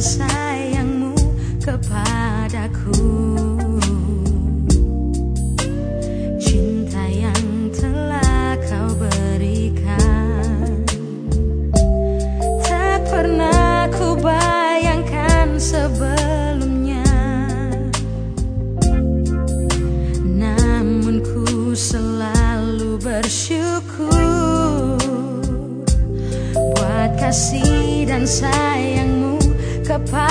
sayangmu kepadaku. Cinta yang telah kau berikan Tak pernah ku bayangkan sebelumnya. Namun ku selalu bersyukur Buat kasih dan sayangmu kepadaku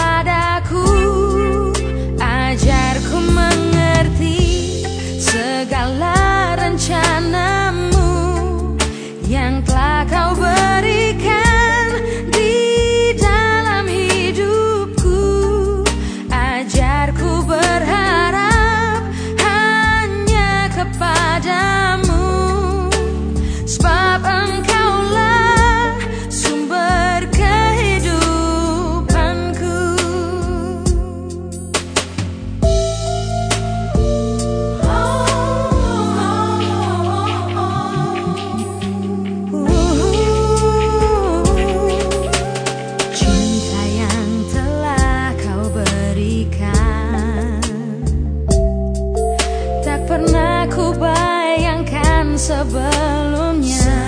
sebelumnya.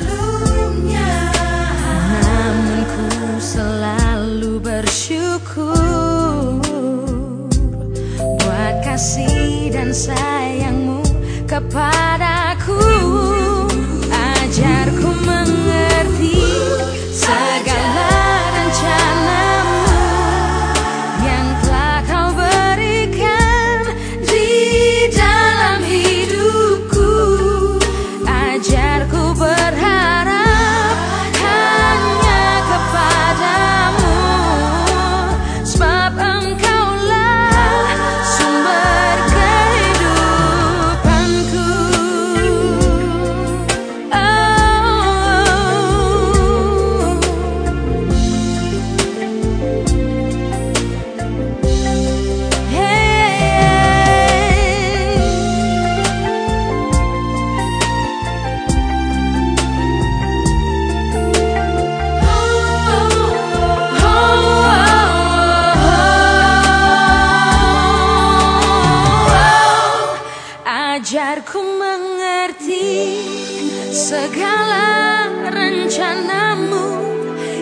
sebelumnya Namun ku selalu bersyukur Buat kasih dan sayangmu kepadaku Ajarku mengerti segala rencanamu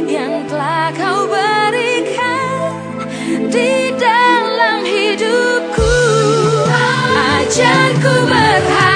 yang telah kau berikan di dalam hidupku. Ajarku berharap.